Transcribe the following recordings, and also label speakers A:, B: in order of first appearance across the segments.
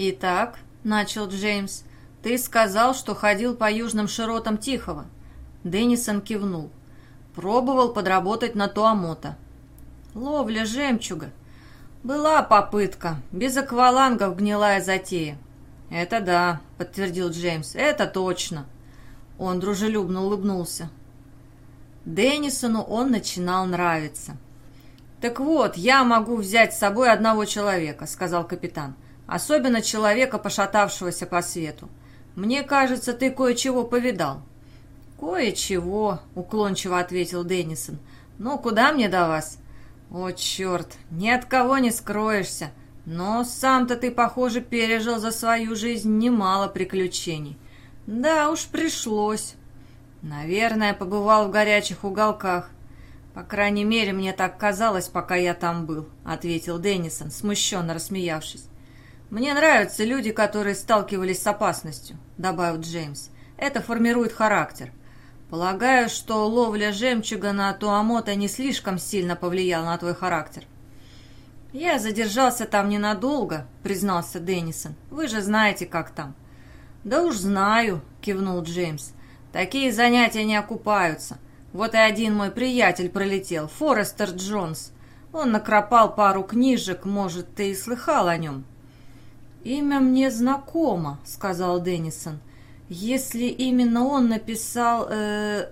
A: «Итак», — начал Джеймс, — «ты сказал, что ходил по южным широтам Тихого». Деннисон кивнул. «Пробовал подработать на Туамота». «Ловля жемчуга». «Была попытка. Без аквалангов гнилая затея». «Это да», — подтвердил Джеймс, — «это точно». Он дружелюбно улыбнулся. Деннисону он начинал нравиться. «Так вот, я могу взять с собой одного человека», — сказал капитан. «Особенно человека, пошатавшегося по свету. Мне кажется, ты кое-чего повидал». «Кое-чего», — уклончиво ответил Деннисон. «Ну, куда мне до вас?» «О, черт, ни от кого не скроешься. Но сам-то ты, похоже, пережил за свою жизнь немало приключений. Да уж, пришлось. Наверное, побывал в горячих уголках. По крайней мере, мне так казалось, пока я там был, ответил Деннисон, смущенно рассмеявшись. Мне нравятся люди, которые сталкивались с опасностью, добавил Джеймс. Это формирует характер. Полагаю, что ловля жемчуга на Туамота не слишком сильно повлияла на твой характер. Я задержался там ненадолго, признался Деннисон. Вы же знаете, как там. Да уж знаю, кивнул Джеймс. Такие занятия не окупаются. Вот и один мой приятель пролетел, Форестер Джонс. Он накропал пару книжек, может, ты и слыхал о нем. «Имя мне знакомо», — сказал Деннисон. Если именно он написал... Э,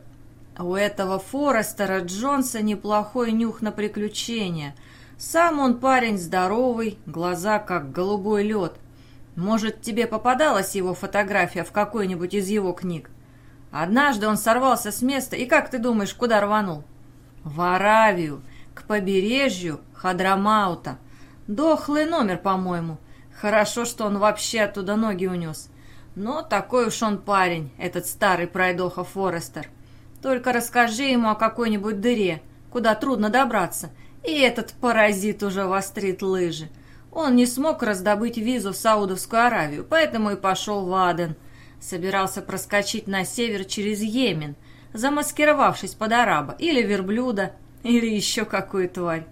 A: у этого Форестера Джонса неплохой нюх на приключения. Сам он парень здоровый, глаза как голубой лед. Может, тебе попадалась его фотография в какой-нибудь из его книг? Однажды он сорвался с места, и как ты думаешь, куда рванул? В Аравию, к побережью Хадрамаута. Дохлый номер, по-моему. Хорошо, что он вообще оттуда ноги унес. Но такой уж он парень, этот старый пройдоха Форестер. Только расскажи ему о какой-нибудь дыре, куда трудно добраться, и этот паразит уже вострит лыжи. Он не смог раздобыть визу в Саудовскую Аравию, поэтому и пошел в Аден. Собирался проскочить на север через Йемен, замаскировавшись под араба, или верблюда, или еще какую тварь.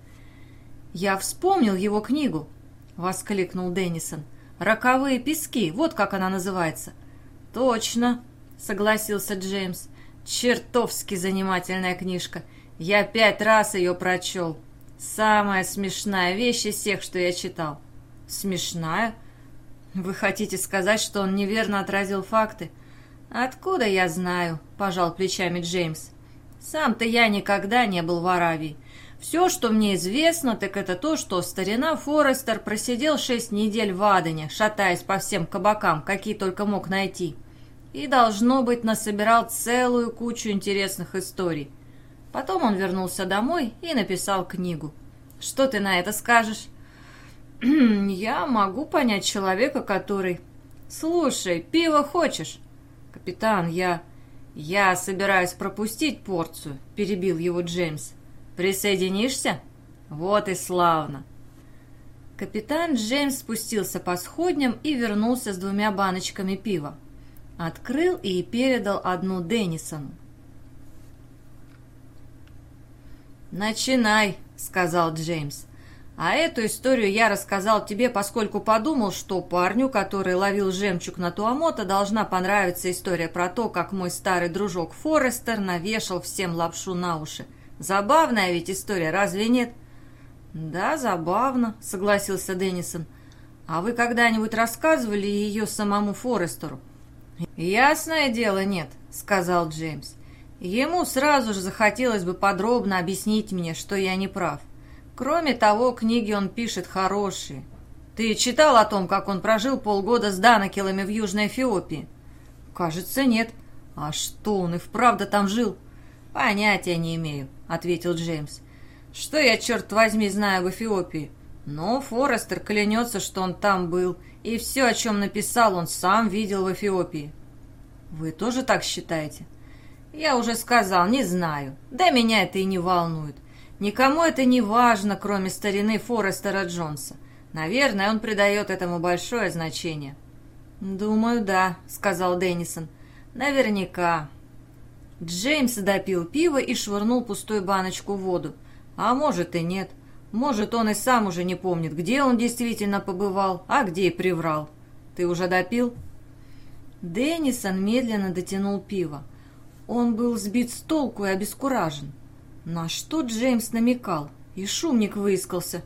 A: «Я вспомнил его книгу», — воскликнул Деннисон. «Роковые пески, вот как она называется». «Точно», — согласился Джеймс. «Чертовски занимательная книжка. Я пять раз ее прочел. Самая смешная вещь из всех, что я читал». «Смешная? Вы хотите сказать, что он неверно отразил факты?» «Откуда я знаю?» – пожал плечами Джеймс. «Сам-то я никогда не был в Аравии. Все, что мне известно, так это то, что старина Форестер просидел шесть недель в Адене, шатаясь по всем кабакам, какие только мог найти. И, должно быть, насобирал целую кучу интересных историй. Потом он вернулся домой и написал книгу. Что ты на это скажешь? Я могу понять человека, который... Слушай, пиво хочешь? Капитан, я... Я собираюсь пропустить порцию, перебил его Джеймс. Присоединишься? Вот и славно. Капитан Джеймс спустился по сходням и вернулся с двумя баночками пива. Открыл и передал одну Деннисону. «Начинай», — сказал Джеймс. «А эту историю я рассказал тебе, поскольку подумал, что парню, который ловил жемчуг на Туамота, должна понравиться история про то, как мой старый дружок Форестер навешал всем лапшу на уши. Забавная ведь история, разве нет?» «Да, забавно», — согласился Деннисон. «А вы когда-нибудь рассказывали ее самому Форестеру?» «Ясное дело, нет», — сказал Джеймс. «Ему сразу же захотелось бы подробно объяснить мне, что я не прав. Кроме того, книги он пишет хорошие. Ты читал о том, как он прожил полгода с Данакелами в Южной Эфиопии?» «Кажется, нет. А что, он и вправду там жил?» «Понятия не имею», — ответил Джеймс. «Что я, черт возьми, знаю в Эфиопии? Но Форестер клянется, что он там был, и все, о чем написал, он сам видел в Эфиопии». «Вы тоже так считаете?» «Я уже сказал, не знаю. Да меня это и не волнует. Никому это не важно, кроме старины Форестера Джонса. Наверное, он придает этому большое значение». «Думаю, да», — сказал Деннисон. «Наверняка. Джеймс допил пиво и швырнул пустую баночку в воду. А может и нет. Может, он и сам уже не помнит, где он действительно побывал, а где и приврал. Ты уже допил?» Деннисон медленно дотянул пиво. Он был сбит с толку и обескуражен. На что Джеймс намекал? И шумник выискался.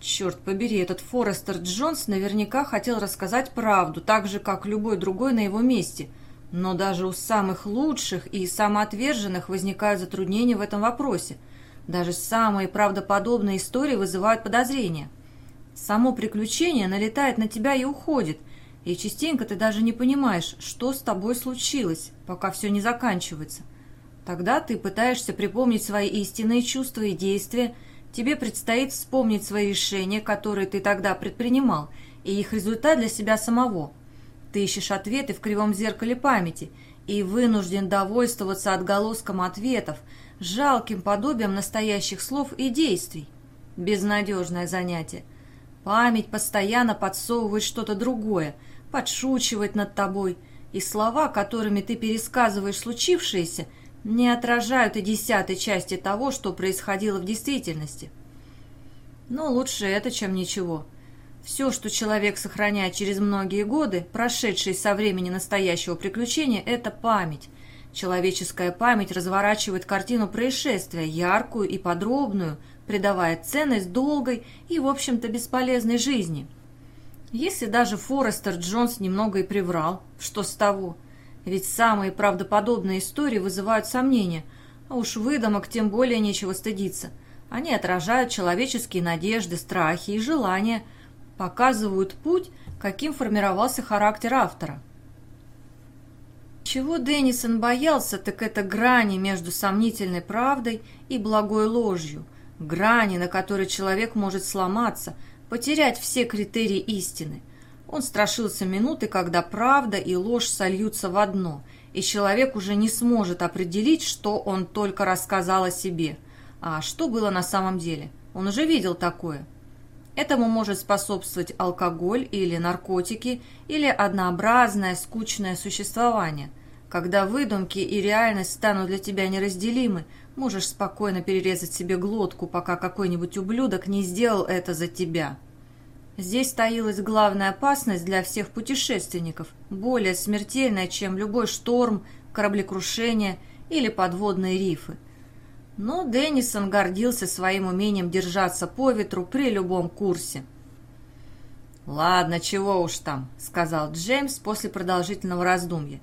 A: Черт побери, этот Форестер Джонс наверняка хотел рассказать правду, так же, как любой другой на его месте. Но даже у самых лучших и самоотверженных возникают затруднения в этом вопросе. Даже самые правдоподобные истории вызывают подозрения. Само приключение налетает на тебя и уходит, и частенько ты даже не понимаешь, что с тобой случилось, пока все не заканчивается. Тогда ты пытаешься припомнить свои истинные чувства и действия, тебе предстоит вспомнить свои решения, которые ты тогда предпринимал, и их результат для себя самого. Ты ищешь ответы в кривом зеркале памяти и вынужден довольствоваться отголоском ответов, жалким подобием настоящих слов и действий. Безнадежное занятие. Память постоянно подсовывает что-то другое, подшучивает над тобой, и слова, которыми ты пересказываешь случившееся, не отражают и десятой части того, что происходило в действительности. Но лучше это, чем ничего. Все, что человек сохраняет через многие годы, прошедшие со времени настоящего приключения, это память. Человеческая память разворачивает картину происшествия, яркую и подробную, придавая ценность долгой и, в общем-то, бесполезной жизни. Если даже Форестер Джонс немного и приврал, что с того – ведь самые правдоподобные истории вызывают сомнения, а уж выдумок тем более нечего стыдиться. Они отражают человеческие надежды, страхи и желания, показывают путь, каким формировался характер автора. Чего Деннисон боялся, так это грани между сомнительной правдой и благой ложью, грани, на которой человек может сломаться, потерять все критерии истины – он страшился минуты, когда правда и ложь сольются в одно, и человек уже не сможет определить, что он только рассказал о себе, а что было на самом деле. Он уже видел такое. Этому может способствовать алкоголь или наркотики, или однообразное, скучное существование. Когда выдумки и реальность станут для тебя неразделимы, можешь спокойно перерезать себе глотку, пока какой-нибудь ублюдок не сделал это за тебя. Здесь таилась главная опасность для всех путешественников, более смертельная, чем любой шторм, кораблекрушение или подводные рифы. Но Деннисон гордился своим умением держаться по ветру при любом курсе. «Ладно, чего уж там», — сказал Джеймс после продолжительного раздумья.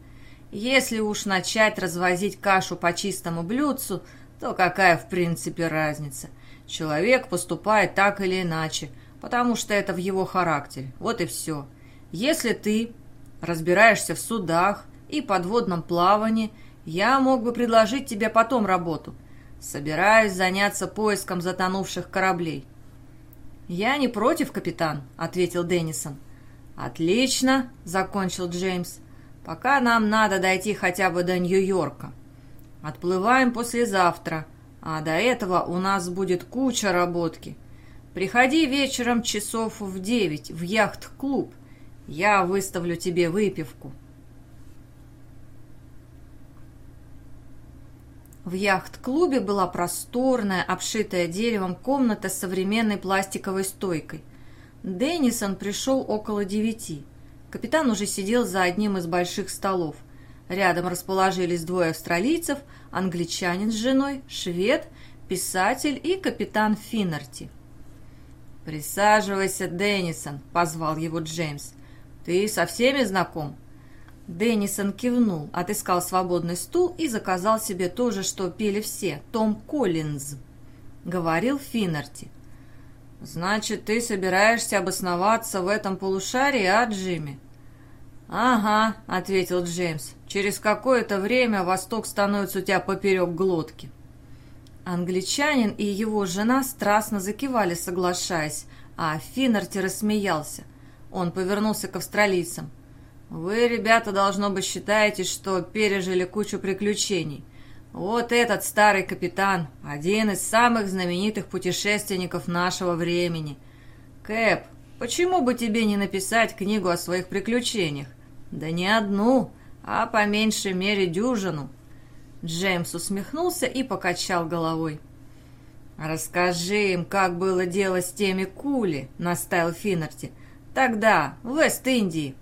A: «Если уж начать развозить кашу по чистому блюдцу, то какая в принципе разница? Человек поступает так или иначе, потому что это в его характере. Вот и все. Если ты разбираешься в судах и подводном плавании, я мог бы предложить тебе потом работу. Собираюсь заняться поиском затонувших кораблей». «Я не против, капитан», — ответил Деннисон. «Отлично», — закончил Джеймс. «Пока нам надо дойти хотя бы до Нью-Йорка. Отплываем послезавтра, а до этого у нас будет куча работки. Приходи вечером часов в девять в яхт-клуб. Я выставлю тебе выпивку. В яхт-клубе была просторная, обшитая деревом комната с современной пластиковой стойкой. Деннисон пришел около девяти. Капитан уже сидел за одним из больших столов. Рядом расположились двое австралийцев, англичанин с женой, швед, писатель и капитан Финнерти – «Присаживайся, Деннисон», — позвал его Джеймс. «Ты со всеми знаком?» Деннисон кивнул, отыскал свободный стул и заказал себе то же, что пили все, Том Коллинз. Говорил Финнерти. «Значит, ты собираешься обосноваться в этом полушарии, а, Джимми?» «Ага», — ответил Джеймс. «Через какое-то время восток становится у тебя поперек глотки». Англичанин и его жена страстно закивали, соглашаясь, а Финнерти рассмеялся. Он повернулся к австралийцам. «Вы, ребята, должно быть, считаете, что пережили кучу приключений. Вот этот старый капитан, один из самых знаменитых путешественников нашего времени. Кэп, почему бы тебе не написать книгу о своих приключениях? Да не одну, а по меньшей мере дюжину». Джеймс усмехнулся и покачал головой. «Расскажи им, как было дело с теми кули», — настаивал Финнерти. «Тогда, в Вест-Индии».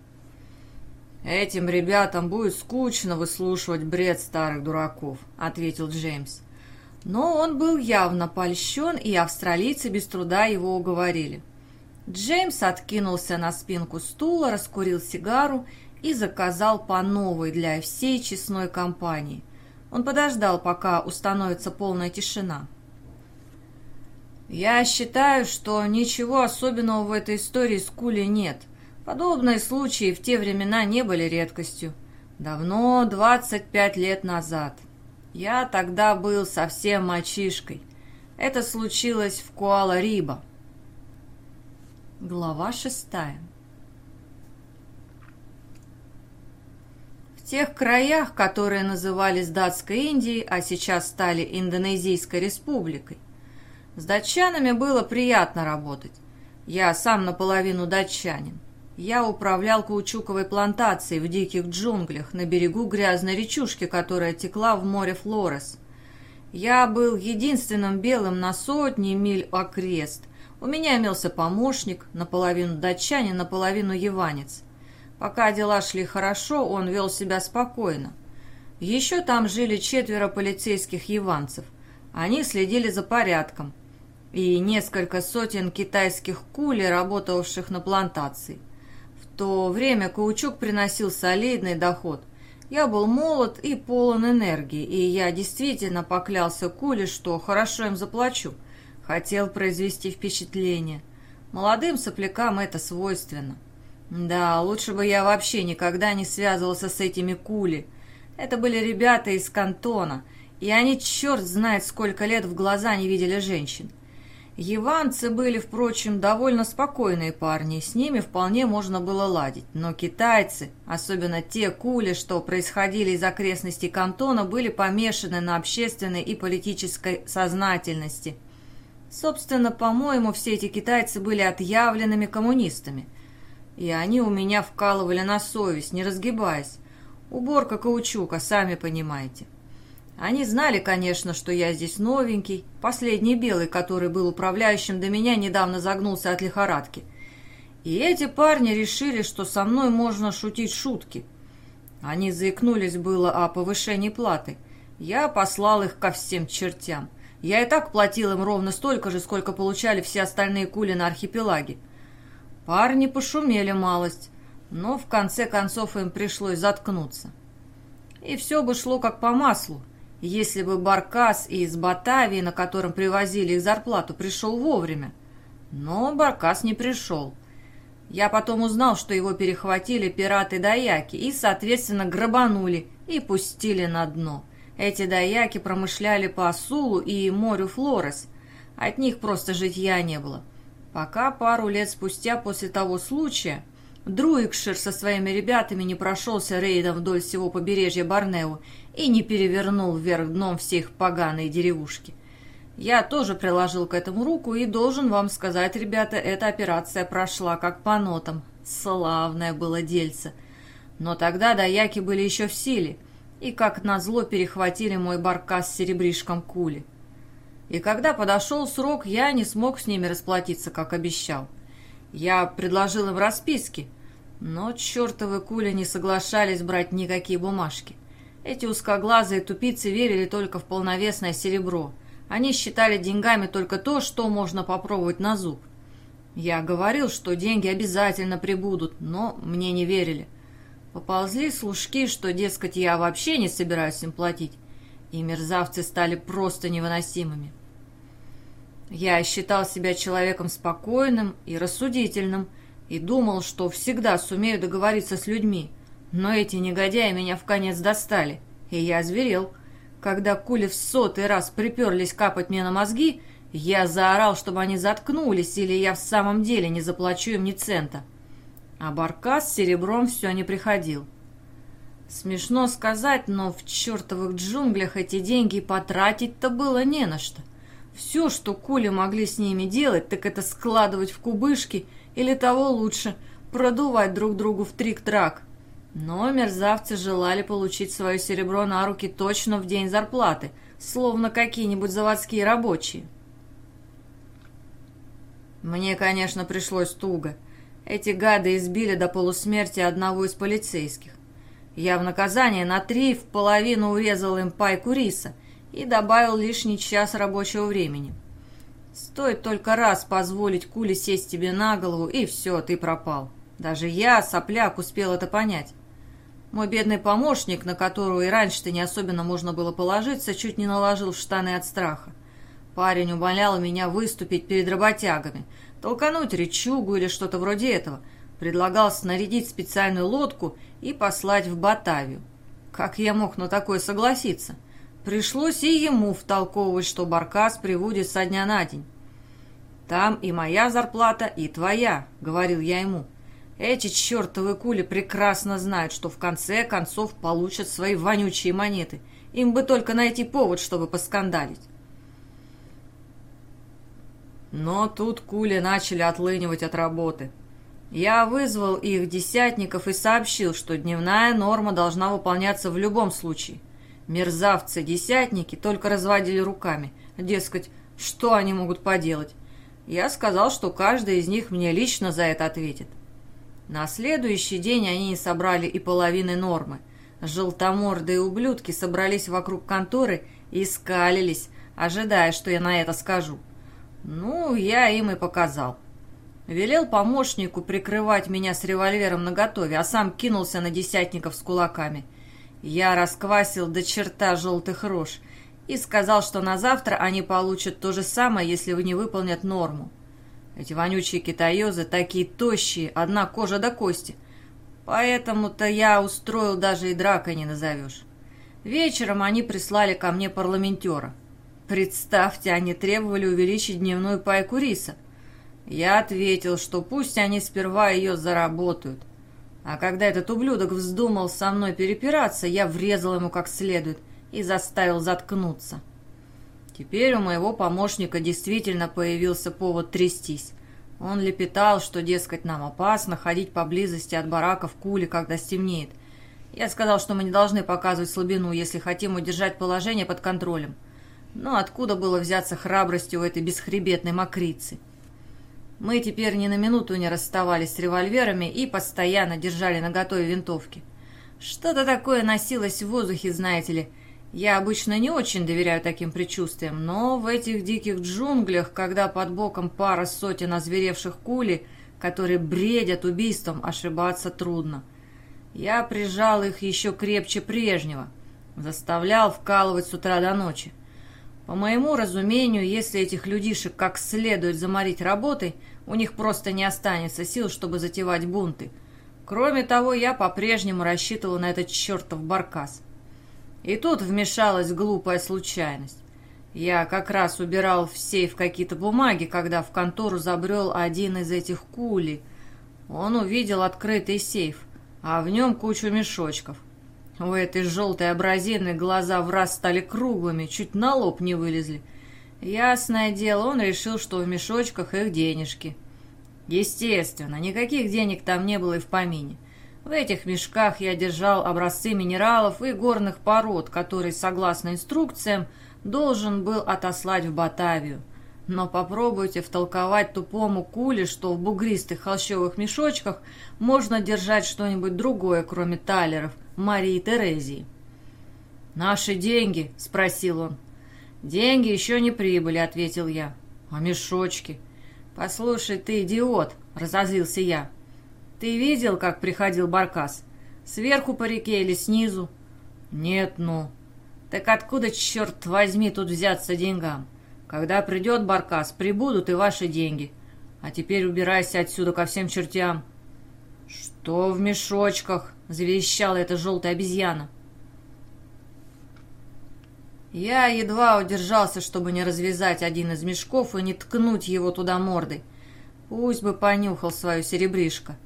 A: «Этим ребятам будет скучно выслушивать бред старых дураков», — ответил Джеймс. Но он был явно польщен, и австралийцы без труда его уговорили. Джеймс откинулся на спинку стула, раскурил сигару и заказал по новой для всей честной компании. Он подождал, пока установится полная тишина. «Я считаю, что ничего особенного в этой истории с Кули нет. Подобные случаи в те времена не были редкостью. Давно, 25 лет назад. Я тогда был совсем мальчишкой. Это случилось в Куала-Риба». Глава шестая В тех краях, которые назывались Датской Индией, а сейчас стали Индонезийской республикой, с датчанами было приятно работать. Я сам наполовину датчанин. Я управлял каучуковой плантацией в диких джунглях на берегу грязной речушки, которая текла в море Флорес. Я был единственным белым на сотни миль окрест. У меня имелся помощник, наполовину датчанин, наполовину яванец. Пока дела шли хорошо, он вел себя спокойно. Еще там жили четверо полицейских яванцев. Они следили за порядком и несколько сотен китайских кули, работавших на плантации. То время каучук приносил солидный доход. Я был молод и полон энергии, и я действительно поклялся кули, что хорошо им заплачу. Хотел произвести впечатление. Молодым соплякам это свойственно. Да, лучше бы я вообще никогда не связывался с этими кули. Это были ребята из кантона, и они черт знает сколько лет в глаза не видели женщин. Яванцы были, впрочем, довольно спокойные парни, с ними вполне можно было ладить, но китайцы, особенно те кули, что происходили из окрестностей кантона, были помешаны на общественной и политической сознательности. Собственно, по-моему, все эти китайцы были отъявленными коммунистами. И они у меня вкалывали на совесть, не разгибаясь. Уборка каучука, сами понимаете. Они знали, конечно, что я здесь новенький. Последний белый, который был управляющим до меня, недавно загнулся от лихорадки. И эти парни решили, что со мной можно шутить шутки. Они заикнулись было о повышении платы. Я послал их ко всем чертям. Я и так платил им ровно столько же, сколько получали все остальные кули на архипелаге. Парни пошумели малость, но в конце концов им пришлось заткнуться. И все бы шло как по маслу, если бы Баркас из Батавии, на котором привозили их зарплату, пришел вовремя. Но Баркас не пришел. Я потом узнал, что его перехватили пираты-даяки и, соответственно, грабанули и пустили на дно. Эти даяки промышляли по Асулу и морю Флорес. От них просто житья не было. Пока пару лет спустя после того случая Друикшир со своими ребятами не прошелся рейдом вдоль всего побережья Борнео и не перевернул вверх дном все их поганые деревушки. Я тоже приложил к этому руку и должен вам сказать, ребята, эта операция прошла как по нотам. Славное было дельце. Но тогда даяки были еще в силе, и как назло перехватили мой баркас с серебришком кули. И когда подошел срок, я не смог с ними расплатиться, как обещал. Я предложил им расписки, но чертовы кули не соглашались брать никакие бумажки. Эти узкоглазые тупицы верили только в полновесное серебро. Они считали деньгами только то, что можно попробовать на зуб. Я говорил, что деньги обязательно прибудут, но мне не верили. Поползли служки, что, дескать, я вообще не собираюсь им платить, и мерзавцы стали просто невыносимыми. Я считал себя человеком спокойным и рассудительным, и думал, что всегда сумею договориться с людьми, но эти негодяи меня в конец достали, и я озверел. Когда кули в сотый раз приперлись капать мне на мозги, я заорал, чтобы они заткнулись, или я в самом деле не заплачу им ни цента. А Баркас с серебром все не приходил. Смешно сказать, но в чертовых джунглях эти деньги потратить-то было не на что. Все, что кули могли с ними делать, так это складывать в кубышки или того лучше, продувать друг другу в трик-трак. Но мерзавцы желали получить свое серебро на руки точно в день зарплаты, словно какие-нибудь заводские рабочие. Мне, конечно, пришлось туго. Эти гады избили до полусмерти одного из полицейских. Я в наказание на три в половину урезал им пайку риса и добавил лишний час рабочего времени. Стоит только раз позволить куле сесть тебе на голову, и все, ты пропал. Даже я, сопляк, успел это понять. Мой бедный помощник, на которого и раньше-то не особенно можно было положиться, чуть не наложил в штаны от страха. Парень умолял меня выступить перед работягами, толкануть речугу или что-то вроде этого. Предлагал снарядить специальную лодку и послать в Батавию. Как я мог на такое согласиться? Пришлось и ему втолковывать, что Баркас приводит со дня на день. «Там и моя зарплата, и твоя», — говорил я ему. Эти чертовы кули прекрасно знают, что в конце концов получат свои вонючие монеты. Им бы только найти повод, чтобы поскандалить. Но тут кули начали отлынивать от работы. Я вызвал их десятников и сообщил, что дневная норма должна выполняться в любом случае. Мерзавцы-десятники только разводили руками. Дескать, что они могут поделать? Я сказал, что каждый из них мне лично за это ответит. На следующий день они не собрали и половины нормы. Желтомордые ублюдки собрались вокруг конторы и скалились, ожидая, что я на это скажу. Ну, я им и показал. Велел помощнику прикрывать меня с револьвером наготове, а сам кинулся на десятников с кулаками. Я расквасил до черта желтых рож и сказал, что на завтра они получат то же самое, если вы не выполнят норму. Эти вонючие китаёзы такие тощие, одна кожа до кости. Поэтому-то я устроил даже и дракой не назовешь. Вечером они прислали ко мне парламентера. Представьте, они требовали увеличить дневную пайку риса. Я ответил, что пусть они сперва ее заработают. А когда этот ублюдок вздумал со мной перепираться, я врезал ему как следует и заставил заткнуться. Теперь у моего помощника действительно появился повод трястись. Он лепетал, что, дескать, нам опасно ходить поблизости от бараков кули, когда стемнеет. Я сказал, что мы не должны показывать слабину, если хотим удержать положение под контролем. Но откуда было взяться храбрости у этой бесхребетной мокрицы? Мы теперь ни на минуту не расставались с револьверами и постоянно держали наготове винтовки. Что-то такое носилось в воздухе, знаете ли, я обычно не очень доверяю таким предчувствиям, но в этих диких джунглях, когда под боком пара сотен озверевших кули, которые бредят убийством, ошибаться трудно. Я прижал их еще крепче прежнего, заставлял вкалывать с утра до ночи. По моему разумению, если этих людишек как следует заморить работой, у них просто не останется сил, чтобы затевать бунты. Кроме того, я по-прежнему рассчитывал на этот чертов баркас. И тут вмешалась глупая случайность. Я как раз убирал в сейф какие-то бумаги, когда в контору забрел один из этих кули. Он увидел открытый сейф, а в нем кучу мешочков. У этой желтой абразины глаза в раз стали круглыми, чуть на лоб не вылезли. Ясное дело, он решил, что в мешочках их денежки. Естественно, никаких денег там не было и в помине. В этих мешках я держал образцы минералов и горных пород, которые, согласно инструкциям, должен был отослать в Батавию. Но попробуйте втолковать тупому куле, что в бугристых холщовых мешочках можно держать что-нибудь другое, кроме талеров, Марии Терезии. «Наши деньги?» – спросил он. «Деньги еще не прибыли», – ответил я. «А мешочки?» «Послушай, ты идиот!» – разозлился я. Ты видел, как приходил Баркас? Сверху по реке или снизу? Нет, ну. Так откуда, черт возьми, тут взяться деньгам? Когда придет Баркас, прибудут и ваши деньги. А теперь убирайся отсюда ко всем чертям. Что в мешочках? Завещала эта желтая обезьяна. Я едва удержался, чтобы не развязать один из мешков и не ткнуть его туда мордой. Пусть бы понюхал свою серебришко.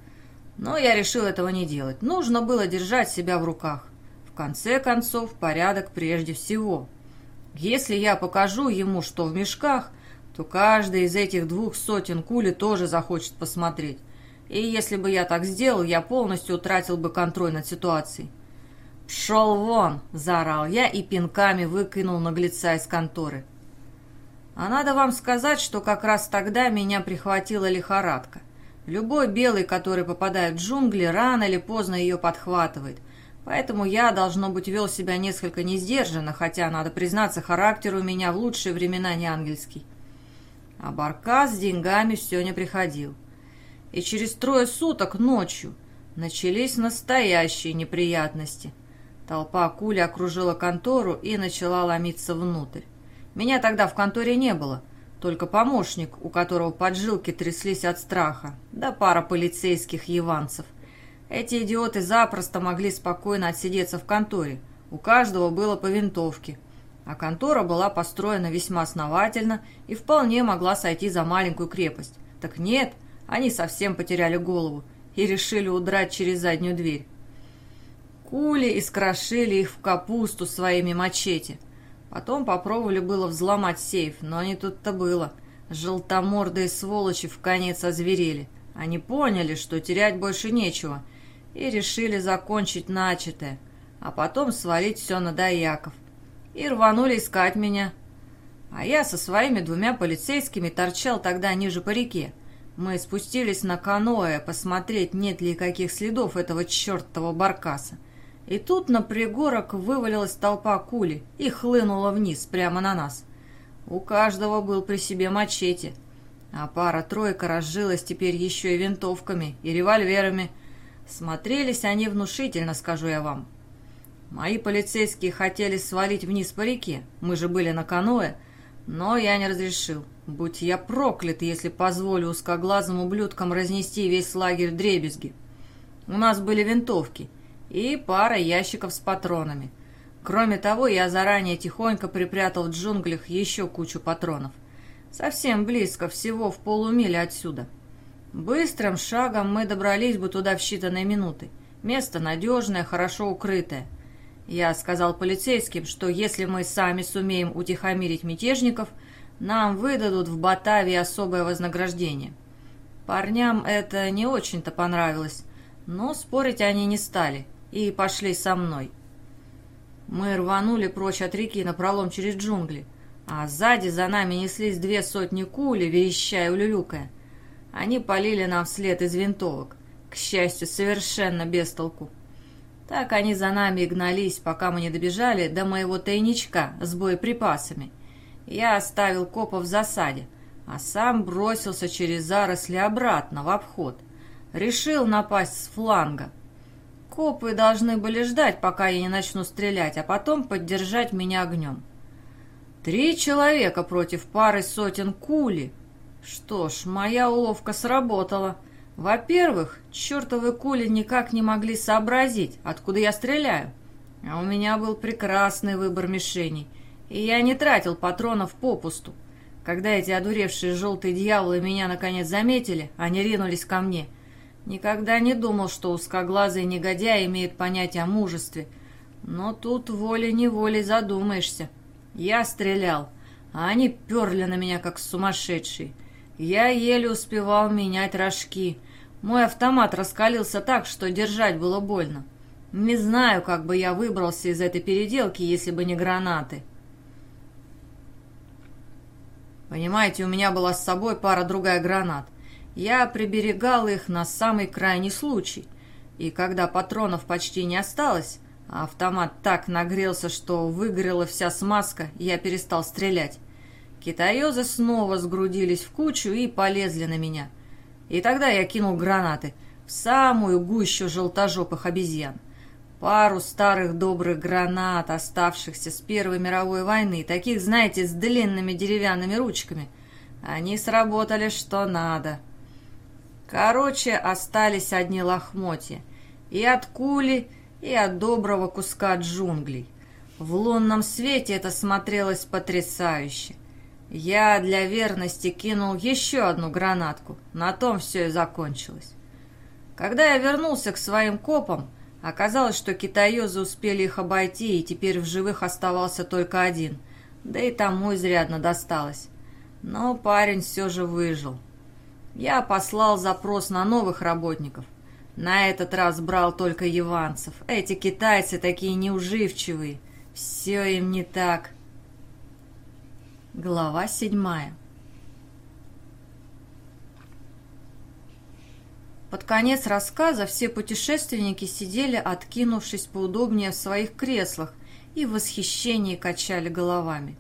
A: Но я решил этого не делать. Нужно было держать себя в руках. В конце концов, порядок прежде всего. Если я покажу ему, что в мешках, то каждый из этих двух сотен кули тоже захочет посмотреть. И если бы я так сделал, я полностью утратил бы контроль над ситуацией. «Пшел вон!» – заорал я и пинками выкинул наглеца из конторы. А надо вам сказать, что как раз тогда меня прихватила лихорадка. Любой белый, который попадает в джунгли, рано или поздно ее подхватывает. Поэтому я, должно быть, вел себя несколько несдержанно, хотя, надо признаться, характер у меня в лучшие времена не ангельский. А Барка с деньгами все не приходил. И через трое суток ночью начались настоящие неприятности. Толпа кули окружила контору и начала ломиться внутрь. Меня тогда в конторе не было, только помощник, у которого поджилки тряслись от страха, да пара полицейских яванцев. Эти идиоты запросто могли спокойно отсидеться в конторе. У каждого было по винтовке. А контора была построена весьма основательно и вполне могла сойти за маленькую крепость. Так нет, они совсем потеряли голову и решили удрать через заднюю дверь. Кули искрошили их в капусту своими мачете. Потом попробовали было взломать сейф, но не тут-то было. Желтомордые сволочи в конец озверели. Они поняли, что терять больше нечего, и решили закончить начатое, а потом свалить все на Даяков. И рванули искать меня. А я со своими двумя полицейскими торчал тогда ниже по реке. Мы спустились на каноэ посмотреть, нет ли каких следов этого чертова баркаса. И тут на пригорок вывалилась толпа кули и хлынула вниз, прямо на нас. У каждого был при себе мачете, а пара-тройка разжилась теперь еще и винтовками, и револьверами. Смотрелись они внушительно, скажу я вам. Мои полицейские хотели свалить вниз по реке, мы же были на каноэ, но я не разрешил. Будь я проклят, если позволю узкоглазым ублюдкам разнести весь лагерь дребезги. У нас были винтовки — и пара ящиков с патронами. Кроме того, я заранее тихонько припрятал в джунглях еще кучу патронов. Совсем близко, всего в полумиле отсюда. Быстрым шагом мы добрались бы туда в считанные минуты. Место надежное, хорошо укрытое. Я сказал полицейским, что если мы сами сумеем утихомирить мятежников, нам выдадут в Батавии особое вознаграждение. Парням это не очень-то понравилось, но спорить они не стали и пошли со мной. Мы рванули прочь от реки напролом через джунгли, а сзади за нами неслись две сотни кули, верещая и улюлюкая. Они полили нам вслед из винтовок, к счастью, совершенно без толку. Так они за нами гнались, пока мы не добежали до моего тайничка с боеприпасами. Я оставил копа в засаде, а сам бросился через заросли обратно, в обход. Решил напасть с фланга — Копы должны были ждать, пока я не начну стрелять, а потом поддержать меня огнем. Три человека против пары сотен кули. Что ж, моя уловка сработала. Во-первых, чертовы кули никак не могли сообразить, откуда я стреляю. А у меня был прекрасный выбор мишеней, и я не тратил патронов попусту. Когда эти одуревшие желтые дьяволы меня наконец заметили, они ринулись ко мне — Никогда не думал, что узкоглазый негодяй имеет понятие о мужестве. Но тут волей-неволей задумаешься. Я стрелял, а они перли на меня, как сумасшедшие. Я еле успевал менять рожки. Мой автомат раскалился так, что держать было больно. Не знаю, как бы я выбрался из этой переделки, если бы не гранаты. Понимаете, у меня была с собой пара другая гранат — я приберегал их на самый крайний случай, и когда патронов почти не осталось, а автомат так нагрелся, что выгорела вся смазка, я перестал стрелять. Китаёзы снова сгрудились в кучу и полезли на меня. И тогда я кинул гранаты в самую гущу желтожопых обезьян. Пару старых добрых гранат, оставшихся с Первой мировой войны, таких, знаете, с длинными деревянными ручками. Они сработали что надо. Короче, остались одни лохмотья. И от кули, и от доброго куска джунглей. В лунном свете это смотрелось потрясающе. Я для верности кинул еще одну гранатку. На том все и закончилось. Когда я вернулся к своим копам, оказалось, что китаёзы успели их обойти, и теперь в живых оставался только один. Да и тому изрядно досталось. Но парень все же выжил. Я послал запрос на новых работников. На этот раз брал только яванцев. Эти китайцы такие неуживчивые. Все им не так. Глава седьмая Под конец рассказа все путешественники сидели, откинувшись поудобнее в своих креслах, и в восхищении качали головами.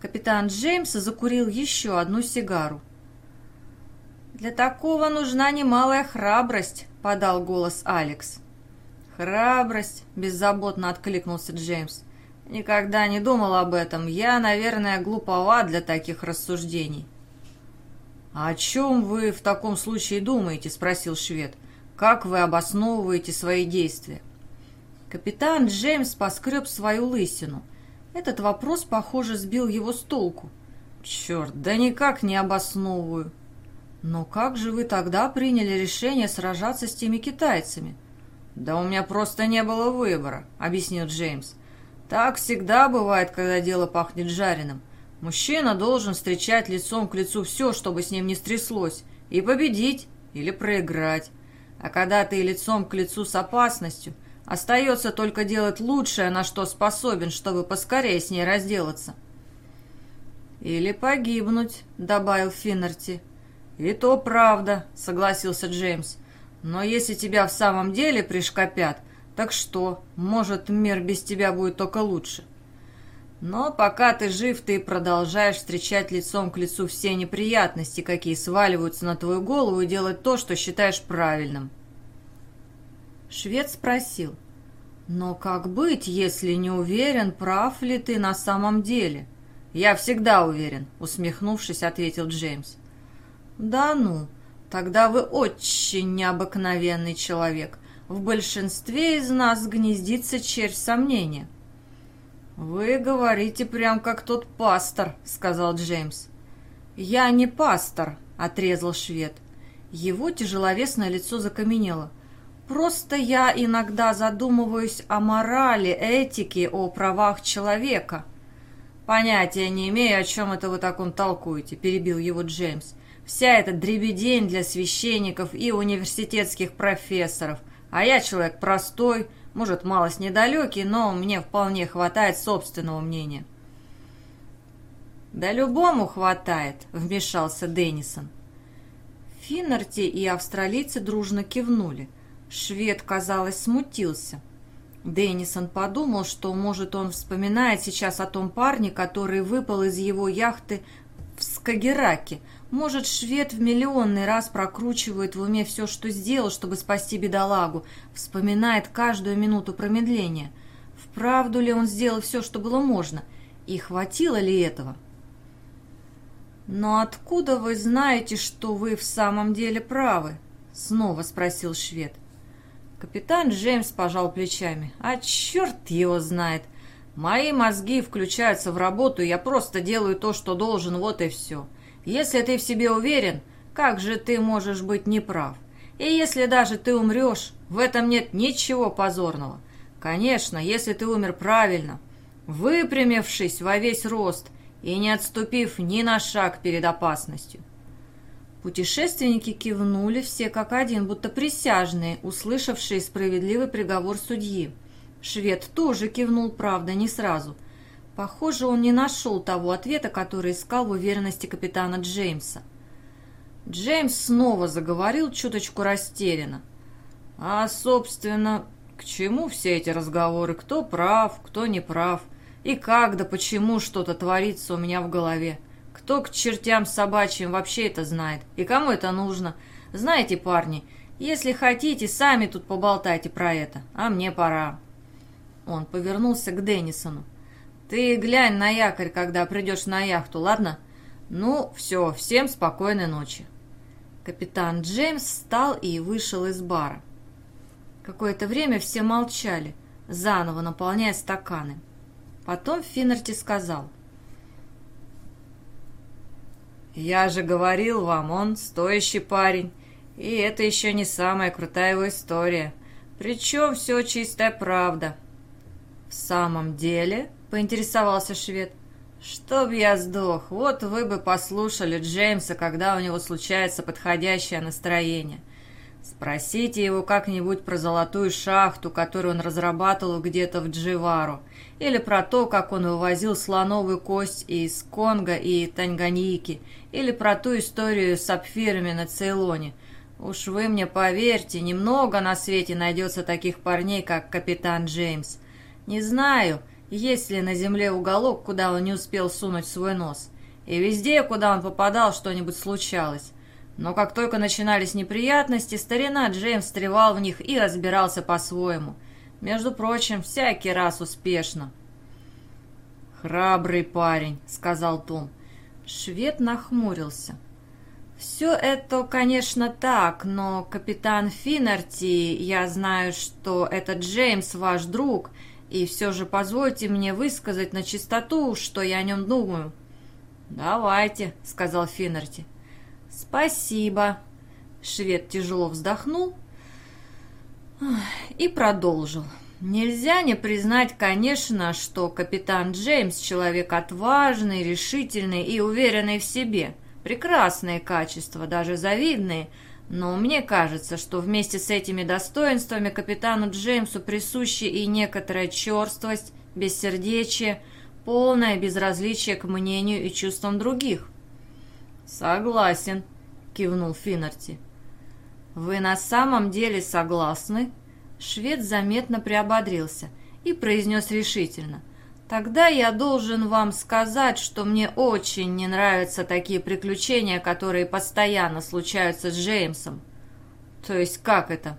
A: Капитан Джеймс закурил еще одну сигару. «Для такого нужна немалая храбрость», — подал голос Алекс. «Храбрость», — беззаботно откликнулся Джеймс. «Никогда не думал об этом. Я, наверное, глуповат для таких рассуждений». «А о чем вы в таком случае думаете?» — спросил швед. «Как вы обосновываете свои действия?» Капитан Джеймс поскреб свою лысину. Этот вопрос, похоже, сбил его с толку. «Черт, да никак не обосновываю». «Но как же вы тогда приняли решение сражаться с теми китайцами?» «Да у меня просто не было выбора», — объяснил Джеймс. «Так всегда бывает, когда дело пахнет жареным. Мужчина должен встречать лицом к лицу все, чтобы с ним не стряслось, и победить или проиграть. А когда ты лицом к лицу с опасностью, остается только делать лучшее, на что способен, чтобы поскорее с ней разделаться». «Или погибнуть», — добавил Финнерти. «И то правда», — согласился Джеймс. «Но если тебя в самом деле пришкопят, так что, может, мир без тебя будет только лучше». Но пока ты жив, ты продолжаешь встречать лицом к лицу все неприятности, какие сваливаются на твою голову, и делать то, что считаешь правильным. Швед спросил, «Но как быть, если не уверен, прав ли ты на самом деле?» «Я всегда уверен», — усмехнувшись, ответил Джеймс. «Да ну, тогда вы очень необыкновенный человек. В большинстве из нас гнездится червь сомнения». «Вы говорите прям как тот пастор», — сказал Джеймс. «Я не пастор», — отрезал швед. Его тяжеловесное лицо закаменело. «Просто я иногда задумываюсь о морали, этике, о правах человека». «Понятия не имею, о чем это вы так он толкуете», — перебил его Джеймс. «Вся эта дребедень для священников и университетских профессоров. А я человек простой, может, малость недалекий, но мне вполне хватает собственного мнения». «Да любому хватает», — вмешался Деннисон. Финнерти и австралийцы дружно кивнули. Швед, казалось, смутился. Деннисон подумал, что, может, он вспоминает сейчас о том парне, который выпал из его яхты в Скагераке, может, швед в миллионный раз прокручивает в уме все, что сделал, чтобы спасти бедолагу, вспоминает каждую минуту промедления. Вправду ли он сделал все, что было можно? И хватило ли этого? «Но откуда вы знаете, что вы в самом деле правы?» — снова спросил швед. Капитан Джеймс пожал плечами. «А черт его знает! Мои мозги включаются в работу, я просто делаю то, что должен, вот и все. Если ты в себе уверен, как же ты можешь быть неправ? И если даже ты умрешь, в этом нет ничего позорного. Конечно, если ты умер правильно, выпрямившись во весь рост и не отступив ни на шаг перед опасностью. Путешественники кивнули все как один, будто присяжные, услышавшие справедливый приговор судьи. Швед тоже кивнул, правда, не сразу – Похоже, он не нашел того ответа, который искал в уверенности капитана Джеймса. Джеймс снова заговорил чуточку растерянно. «А, собственно, к чему все эти разговоры? Кто прав, кто не прав? И как да почему что-то творится у меня в голове? Кто к чертям собачьим вообще это знает? И кому это нужно? Знаете, парни, если хотите, сами тут поболтайте про это, а мне пора». Он повернулся к Деннисону. Ты глянь на якорь, когда придешь на яхту, ладно? Ну, все, всем спокойной ночи. Капитан Джеймс встал и вышел из бара. Какое-то время все молчали, заново наполняя стаканы. Потом Финнерти сказал. «Я же говорил вам, он стоящий парень, и это еще не самая крутая его история. Причем все чистая правда». «В самом деле?» — поинтересовался швед. «Чтоб я сдох, вот вы бы послушали Джеймса, когда у него случается подходящее настроение. Спросите его как-нибудь про золотую шахту, которую он разрабатывал где-то в Дживару, или про то, как он вывозил слоновую кость из Конго и Танганьики, или про ту историю с сапфирами на Цейлоне. Уж вы мне поверьте, немного на свете найдется таких парней, как капитан Джеймс. Не знаю, есть ли на земле уголок, куда он не успел сунуть свой нос. И везде, куда он попадал, что-нибудь случалось. Но как только начинались неприятности, старина Джеймс встревал в них и разбирался по-своему. Между прочим, всякий раз успешно. «Храбрый парень», — сказал Том. Швед нахмурился. «Все это, конечно, так, но, капитан Финнерти, я знаю, что это Джеймс ваш друг, и все же позвольте мне высказать на чистоту, что я о нем думаю». «Давайте», — сказал Финнерти. «Спасибо». Швед тяжело вздохнул и продолжил. Нельзя не признать, конечно, что капитан Джеймс человек отважный, решительный и уверенный в себе. Прекрасные качества, даже завидные, но мне кажется, что вместе с этими достоинствами капитану Джеймсу присущи и некоторая черствость, бессердечие, полное безразличие к мнению и чувствам других. «Согласен», — кивнул Финнерти. «Вы на самом деле согласны?» Швед заметно приободрился и произнес решительно. «Тогда я должен вам сказать, что мне очень не нравятся такие приключения, которые постоянно случаются с Джеймсом». «То есть как это?»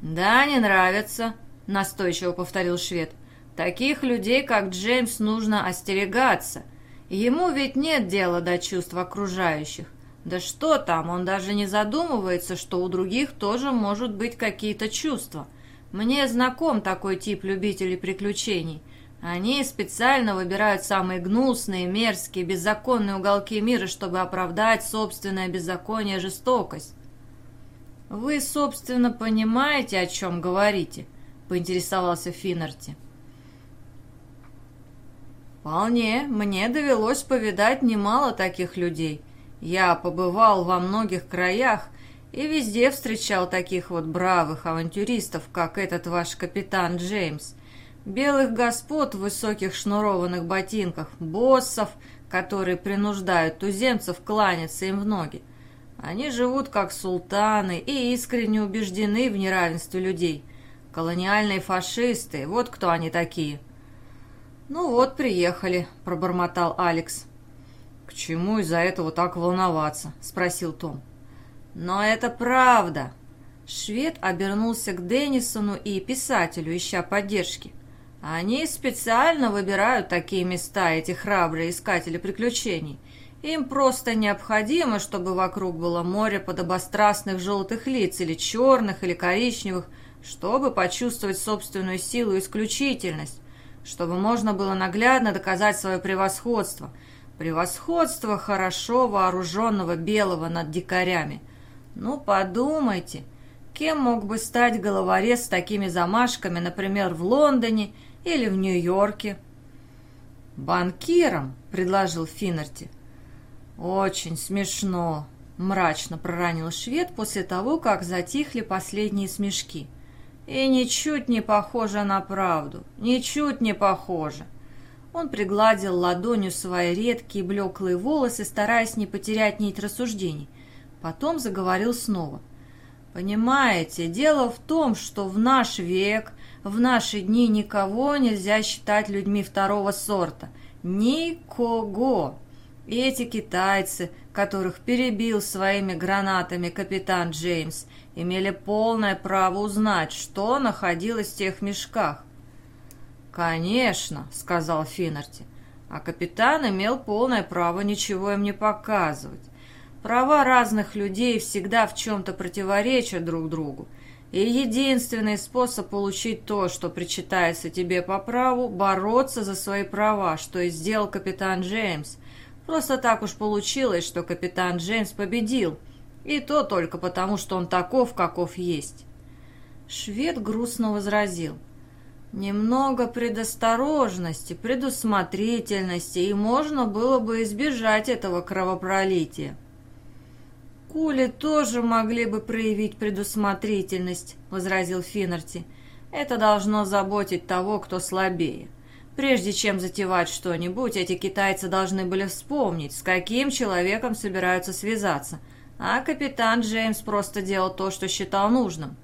A: «Да, не нравятся», — настойчиво повторил швед. «Таких людей, как Джеймс, нужно остерегаться. Ему ведь нет дела до чувств окружающих. Да что там, он даже не задумывается, что у других тоже может быть какие-то чувства. Мне знаком такой тип любителей приключений. Они специально выбирают самые гнусные, мерзкие, беззаконные уголки мира, чтобы оправдать собственное беззаконие и жестокость. «Вы, собственно, понимаете, о чем говорите?» — поинтересовался Финнерти. «Вполне. Мне довелось повидать немало таких людей. Я побывал во многих краях и везде встречал таких вот бравых авантюристов, как этот ваш капитан Джеймс. Белых господ в высоких шнурованных ботинках, боссов, которые принуждают туземцев кланяться им в ноги. Они живут как султаны и искренне убеждены в неравенстве людей. Колониальные фашисты, вот кто они такие – «Ну вот, приехали», — пробормотал Алекс. «К чему из-за этого так волноваться?» — спросил Том. «Но это правда!» Швед обернулся к Деннисону и писателю, ища поддержки. «Они специально выбирают такие места, эти храбрые искатели приключений. Им просто необходимо, чтобы вокруг было море подобострастных желтых лиц, или черных, или коричневых, чтобы почувствовать собственную силу и исключительность, чтобы можно было наглядно доказать свое превосходство. Превосходство хорошо вооруженного белого над дикарями. Ну, подумайте, кем мог бы стать головорез с такими замашками, например, в Лондоне или в Нью-Йорке? «Банкиром», — предложил Финнерти. «Очень смешно», — мрачно проранил швед после того, как затихли последние смешки. И ничуть не похоже на правду, ничуть не похоже. Он пригладил ладонью свои редкие блеклые волосы, стараясь не потерять нить рассуждений. Потом заговорил снова. «Понимаете, дело в том, что в наш век, в наши дни никого нельзя считать людьми второго сорта. Никого. Эти китайцы, которых перебил своими гранатами капитан Джеймс, имели полное право узнать, что находилось в тех мешках. «Конечно», — сказал Финнерти, — «а капитан имел полное право ничего им не показывать. Права разных людей всегда в чем-то противоречат друг другу, и единственный способ получить то, что причитается тебе по праву, бороться за свои права, что и сделал капитан Джеймс. Просто так уж получилось, что капитан Джеймс победил — и то только потому, что он таков, каков есть. Швед грустно возразил. Немного предосторожности, предусмотрительности, и можно было бы избежать этого кровопролития. «Кули тоже могли бы проявить предусмотрительность», — возразил Финнерти. «Это должно заботить того, кто слабее. Прежде чем затевать что-нибудь, эти китайцы должны были вспомнить, с каким человеком собираются связаться, а капитан Джеймс просто делал то, что считал нужным.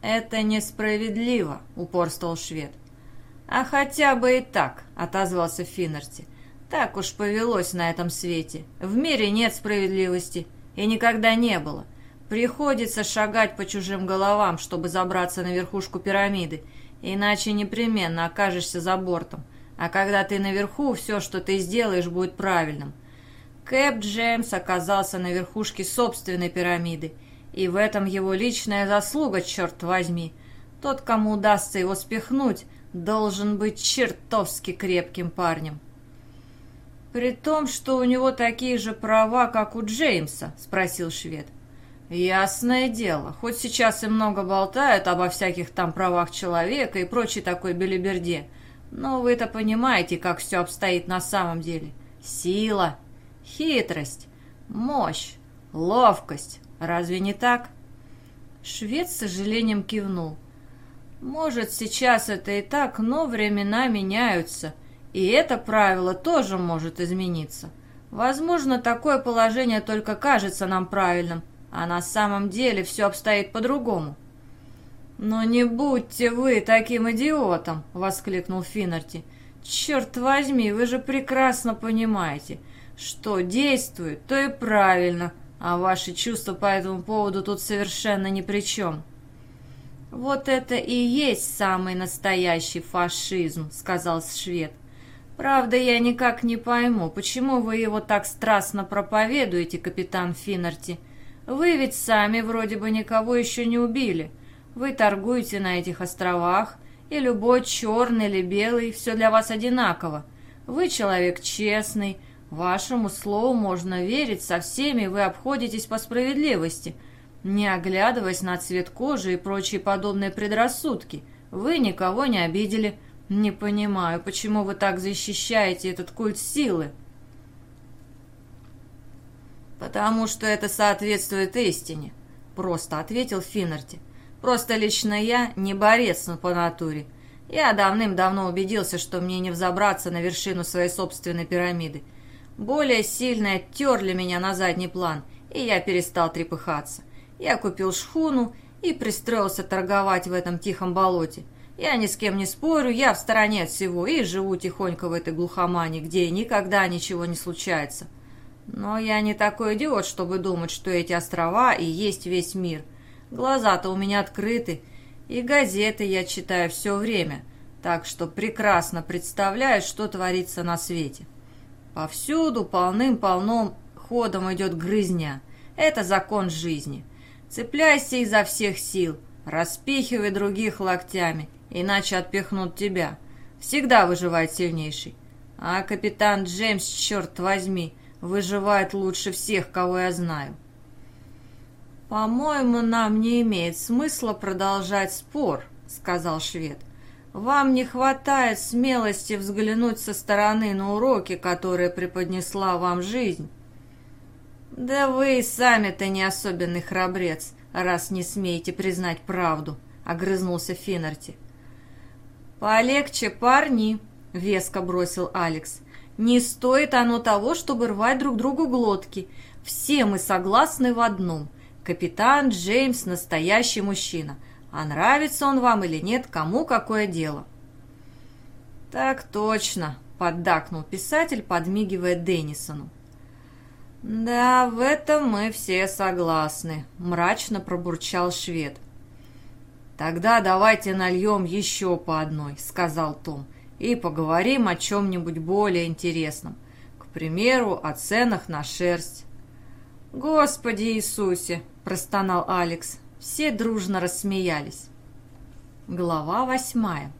A: «Это несправедливо», — упорствовал швед. «А хотя бы и так», — отозвался Финнерти. «Так уж повелось на этом свете. В мире нет справедливости, и никогда не было. Приходится шагать по чужим головам, чтобы забраться на верхушку пирамиды, иначе непременно окажешься за бортом. А когда ты наверху, все, что ты сделаешь, будет правильным. Кэп Джеймс оказался на верхушке собственной пирамиды, и в этом его личная заслуга, черт возьми. Тот, кому удастся его спихнуть, должен быть чертовски крепким парнем. «При том, что у него такие же права, как у Джеймса?» – спросил швед. «Ясное дело, хоть сейчас и много болтают обо всяких там правах человека и прочей такой белиберде, но вы-то понимаете, как все обстоит на самом деле. Сила, Хитрость, мощь, ловкость. Разве не так? Швед с сожалением кивнул. Может, сейчас это и так, но времена меняются, и это правило тоже может измениться. Возможно, такое положение только кажется нам правильным, а на самом деле все обстоит по-другому. «Но не будьте вы таким идиотом!» — воскликнул Финнерти. «Черт возьми, вы же прекрасно понимаете, что действует, то и правильно, а ваши чувства по этому поводу тут совершенно ни при чем. «Вот это и есть самый настоящий фашизм», — сказал швед. «Правда, я никак не пойму, почему вы его так страстно проповедуете, капитан Финнерти. Вы ведь сами вроде бы никого еще не убили. Вы торгуете на этих островах, и любой черный или белый, все для вас одинаково. Вы человек честный, Вашему слову можно верить со всеми, вы обходитесь по справедливости, не оглядываясь на цвет кожи и прочие подобные предрассудки. Вы никого не обидели. Не понимаю, почему вы так защищаете этот культ силы. «Потому что это соответствует истине», — просто ответил Финнерти. «Просто лично я не борец по натуре. Я давным-давно убедился, что мне не взобраться на вершину своей собственной пирамиды. Более сильные оттерли меня на задний план, и я перестал трепыхаться. Я купил шхуну и пристроился торговать в этом тихом болоте. Я ни с кем не спорю, я в стороне от всего и живу тихонько в этой глухомане, где никогда ничего не случается. Но я не такой идиот, чтобы думать, что эти острова и есть весь мир. Глаза-то у меня открыты, и газеты я читаю все время, так что прекрасно представляю, что творится на свете. Повсюду полным-полном ходом идет грызня. Это закон жизни. Цепляйся изо всех сил, распихивай других локтями, иначе отпихнут тебя. Всегда выживает сильнейший. А капитан Джеймс, черт возьми, выживает лучше всех, кого я знаю. «По-моему, нам не имеет смысла продолжать спор», — сказал швед. Вам не хватает смелости взглянуть со стороны на уроки, которые преподнесла вам жизнь. Да вы и сами-то не особенный храбрец, раз не смеете признать правду, огрызнулся Финнерти. Полегче, парни, веско бросил Алекс. Не стоит оно того, чтобы рвать друг другу глотки. Все мы согласны в одном. Капитан Джеймс настоящий мужчина – а нравится он вам или нет, кому какое дело. Так точно, поддакнул писатель, подмигивая Деннисону. «Да, в этом мы все согласны», — мрачно пробурчал швед. «Тогда давайте нальем еще по одной», — сказал Том, «и поговорим о чем-нибудь более интересном. К примеру, о ценах на шерсть». «Господи Иисусе!» — простонал Алекс. Все дружно рассмеялись. Глава восьмая.